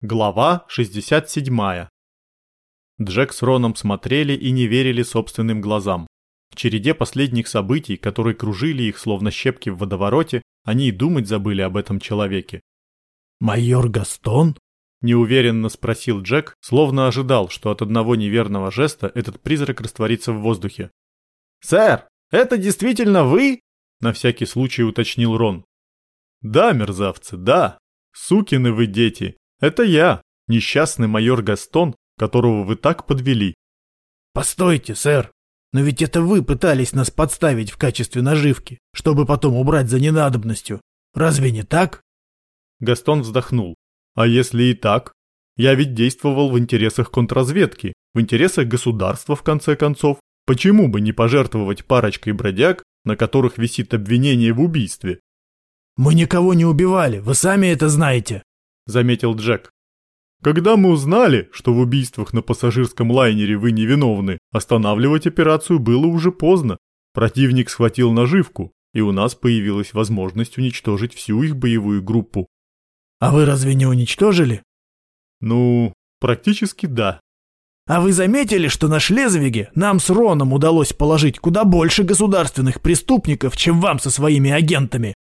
Глава 67. Джек с Роном смотрели и не верили собственным глазам. В череде последних событий, которые кружили их словно щепки в водовороте, они и думать забыли об этом человеке. «Майор Гастон?» – неуверенно спросил Джек, словно ожидал, что от одного неверного жеста этот призрак растворится в воздухе. «Сэр, это действительно вы?» – на всякий случай уточнил Рон. «Да, мерзавцы, да. Сукины вы дети, это я, несчастный майор Гастон, которого вы так подвели. Постойте, сэр. Но ведь это вы пытались нас подставить в качестве наживки, чтобы потом убрать за ненадобностью. Разве не так? Гастон вздохнул. А если и так? Я ведь действовал в интересах контрразведки, в интересах государства в конце концов. Почему бы не пожертвовать парочкой бродяг, на которых висит обвинение в убийстве? Мы никого не убивали, вы сами это знаете заметил Джек. Когда мы узнали, что в убийствах на пассажирском лайнере вы невиновны, останавливать операцию было уже поздно. Противник схватил наживку, и у нас появилась возможность уничтожить всю их боевую группу. А вы разве не уничтожили? Ну, практически да. А вы заметили, что на Шлезвиге нам с Роном удалось положить куда больше государственных преступников, чем вам со своими агентами?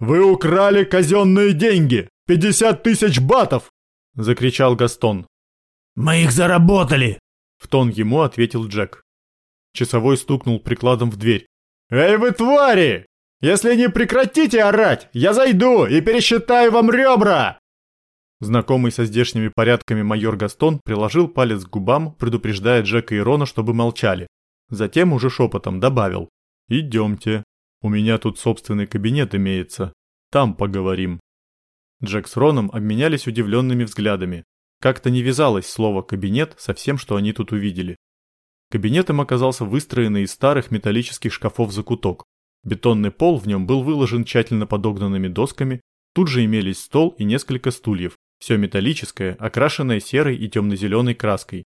Вы украли казенные деньги! Пятьдесят тысяч батов!» – закричал Гастон. «Мы их заработали!» – в тон ему ответил Джек. Часовой стукнул прикладом в дверь. «Эй вы твари! Если не прекратите орать, я зайду и пересчитаю вам ребра!» Знакомый со здешними порядками майор Гастон приложил палец к губам, предупреждая Джека и Рона, чтобы молчали. Затем уже шепотом добавил. «Идемте. У меня тут собственный кабинет имеется. Там поговорим». Джек с Роном обменялись удивленными взглядами. Как-то не вязалось слово «кабинет» со всем, что они тут увидели. Кабинетом оказался выстроенный из старых металлических шкафов закуток. Бетонный пол в нем был выложен тщательно подогнанными досками, тут же имелись стол и несколько стульев, все металлическое, окрашенное серой и темно-зеленой краской.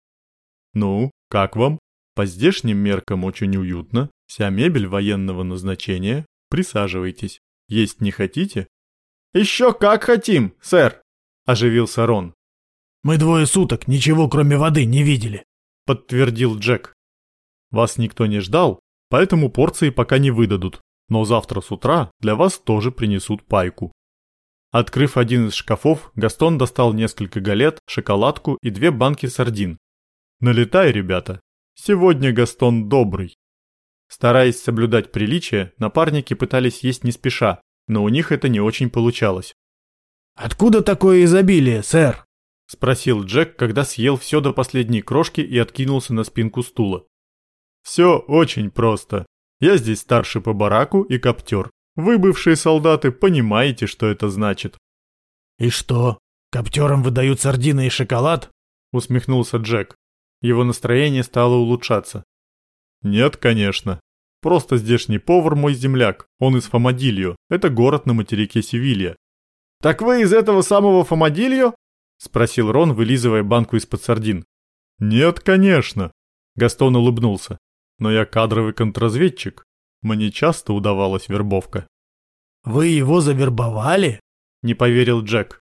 «Ну, как вам? По здешним меркам очень уютно, вся мебель военного назначения. Присаживайтесь. Есть не хотите?» «Еще как хотим, сэр!» – оживился Рон. «Мы двое суток ничего кроме воды не видели», – подтвердил Джек. «Вас никто не ждал, поэтому порции пока не выдадут, но завтра с утра для вас тоже принесут пайку». Открыв один из шкафов, Гастон достал несколько галет, шоколадку и две банки сардин. «Налетай, ребята! Сегодня Гастон добрый!» Стараясь соблюдать приличие, напарники пытались есть не спеша, но у них это не очень получалось. «Откуда такое изобилие, сэр?» – спросил Джек, когда съел все до последней крошки и откинулся на спинку стула. «Все очень просто. Я здесь старший по бараку и коптер. Вы, бывшие солдаты, понимаете, что это значит». «И что, коптерам выдают сардины и шоколад?» – усмехнулся Джек. Его настроение стало улучшаться. «Нет, конечно. Просто здешний повар мой земляк, он из Фомадильо, это город на материке Севилья. «Так вы из этого самого Фомадильо?» – спросил Рон, вылизывая банку из-под сардин. «Нет, конечно», – Гастон улыбнулся. «Но я кадровый контрразведчик. Мне часто удавалась вербовка». «Вы его завербовали?» – не поверил Джек.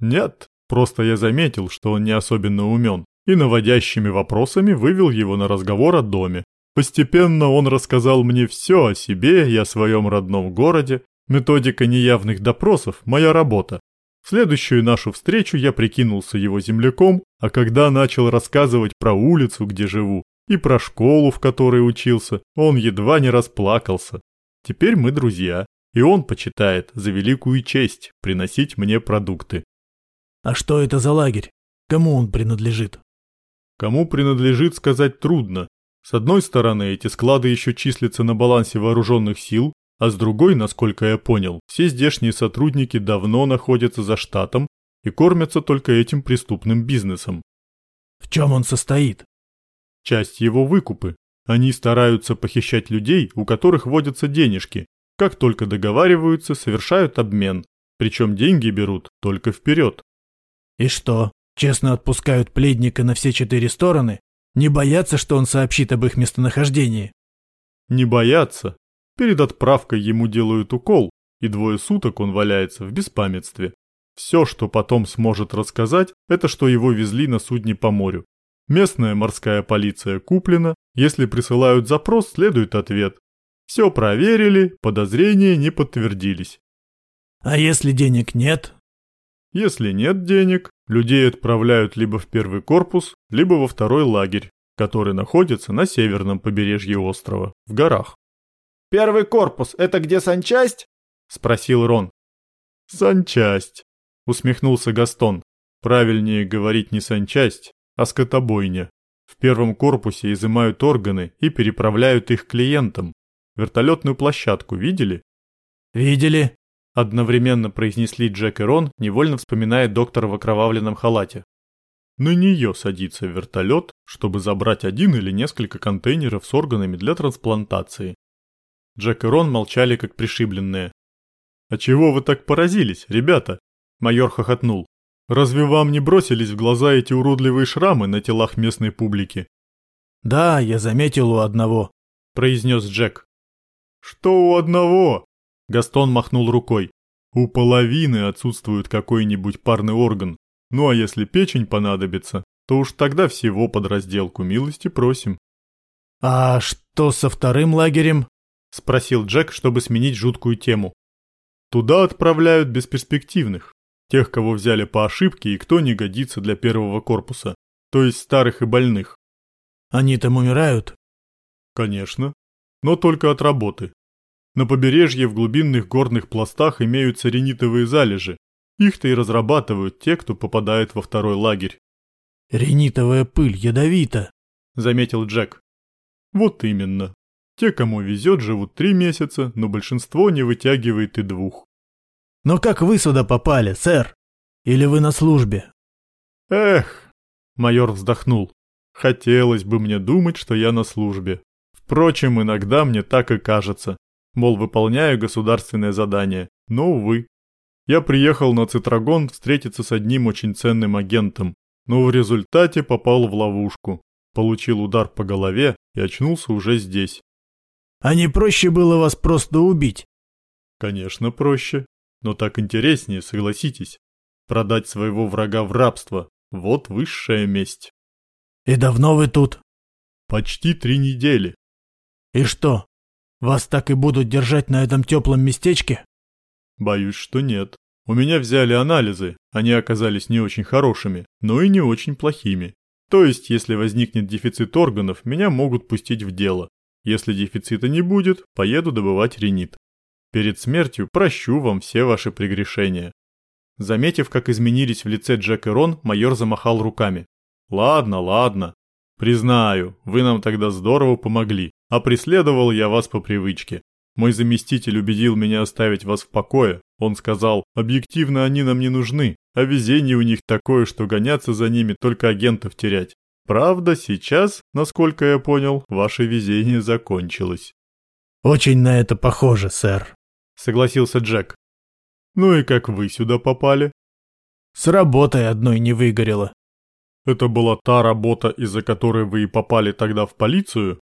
«Нет, просто я заметил, что он не особенно умен, и наводящими вопросами вывел его на разговор о доме. Постепенно он рассказал мне все о себе и о своем родном городе. Методика неявных допросов – моя работа. В следующую нашу встречу я прикинулся его земляком, а когда начал рассказывать про улицу, где живу, и про школу, в которой учился, он едва не расплакался. Теперь мы друзья, и он почитает за великую честь приносить мне продукты. А что это за лагерь? Кому он принадлежит? Кому принадлежит сказать трудно, с одной стороны, эти склады еще числятся на балансе вооруженных сил, а с другой, насколько я понял, все здешние сотрудники давно находятся за штатом и кормятся только этим преступным бизнесом. В чем он состоит? Часть его выкупы. Они стараются похищать людей, у которых водятся денежки. Как только договариваются, совершают обмен. Причем деньги берут только вперед. И что, честно отпускают пледника на все четыре стороны? Не боятся, что он сообщит об их местонахождении? Не боятся. Перед отправкой ему делают укол, и двое суток он валяется в беспамятстве. Все, что потом сможет рассказать, это что его везли на судне по морю. Местная морская полиция куплена, если присылают запрос, следует ответ. Все проверили, подозрения не подтвердились. А если денег нет? Если нет денег, людей отправляют либо в первый корпус, либо во второй лагерь, который находится на северном побережье острова, в горах. «Первый корпус – это где санчасть?» – спросил Рон. «Санчасть», – усмехнулся Гастон. «Правильнее говорить не санчасть, а скотобойня. В первом корпусе изымают органы и переправляют их клиентам. Вертолетную площадку видели?» «Видели», – одновременно произнесли Джек и Рон, невольно вспоминая доктора в окровавленном халате. На нее садится вертолет, чтобы забрать один или несколько контейнеров с органами для трансплантации. Джек и Рон молчали как пришибленные. «А чего вы так поразились, ребята?» Майор хохотнул. «Разве вам не бросились в глаза эти уродливые шрамы на телах местной публики?» «Да, я заметил у одного», — произнес Джек. «Что у одного?» Гастон махнул рукой. «У половины отсутствует какой-нибудь парный орган. Ну а если печень понадобится, то уж тогда всего под разделку милости просим». «А что со вторым лагерем?» — спросил Джек, чтобы сменить жуткую тему. «Туда отправляют бесперспективных, тех, кого взяли по ошибке и кто не годится для первого корпуса, то есть старых и больных». «Они там умирают?» «Конечно, но только от работы. На побережье в глубинных горных пластах имеются ренитовые залежи. Их-то и разрабатывают те, кто попадает во второй лагерь». «Ренитовая пыль ядовита», — заметил Джек. «Вот именно. Те, кому везет, живут три месяца, но большинство не вытягивает и двух. «Но как вы сюда попали, сэр? Или вы на службе?» «Эх!» — майор вздохнул. «Хотелось бы мне думать, что я на службе. Впрочем, иногда мне так и кажется. Мол, выполняю государственное задание. Но, увы. Я приехал на Цитрагон встретиться с одним очень ценным агентом, но в результате попал в ловушку. Получил удар по голове и очнулся уже здесь. А не проще было вас просто убить? Конечно, проще. Но так интереснее, согласитесь. Продать своего врага в рабство – вот высшая месть. И давно вы тут? Почти три недели. И что, вас так и будут держать на этом теплом местечке? Боюсь, что нет. У меня взяли анализы, они оказались не очень хорошими, но и не очень плохими. То есть, если возникнет дефицит органов, меня могут пустить в дело. Если дефицита не будет, поеду добывать ренит. Перед смертью прощу вам все ваши прегрешения. Заметив, как изменились в лице Джек и Рон, майор замахал руками. Ладно, ладно. Признаю, вы нам тогда здорово помогли, а преследовал я вас по привычке. Мой заместитель убедил меня оставить вас в покое. Он сказал, объективно они нам не нужны, а везение у них такое, что гоняться за ними только агентов терять. Правда, сейчас, насколько я понял, ваше везение закончилось. Очень на это похоже, сэр, согласился Джек. Ну и как вы сюда попали? С работой одной не выгорело. Это была та работа, из-за которой вы и попали тогда в полицию?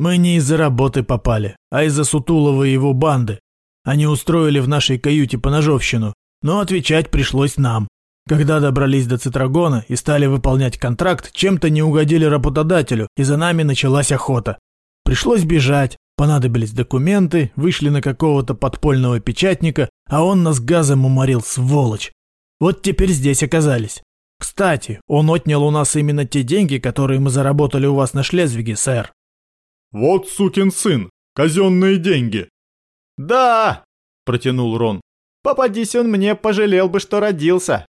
Мы не из-за работы попали, а из-за Сутулова и его банды. Они устроили в нашей каюте поножовщину, но отвечать пришлось нам. Когда добрались до Цитрагона и стали выполнять контракт, чем-то не угодили работодателю, и за нами началась охота. Пришлось бежать, понадобились документы, вышли на какого-то подпольного печатника, а он нас газом уморил, сволочь. Вот теперь здесь оказались. Кстати, он отнял у нас именно те деньги, которые мы заработали у вас на Шлезвиге, сэр. Вот сукин сын, казенные деньги. Да, протянул Рон. Попадись он мне, пожалел бы, что родился.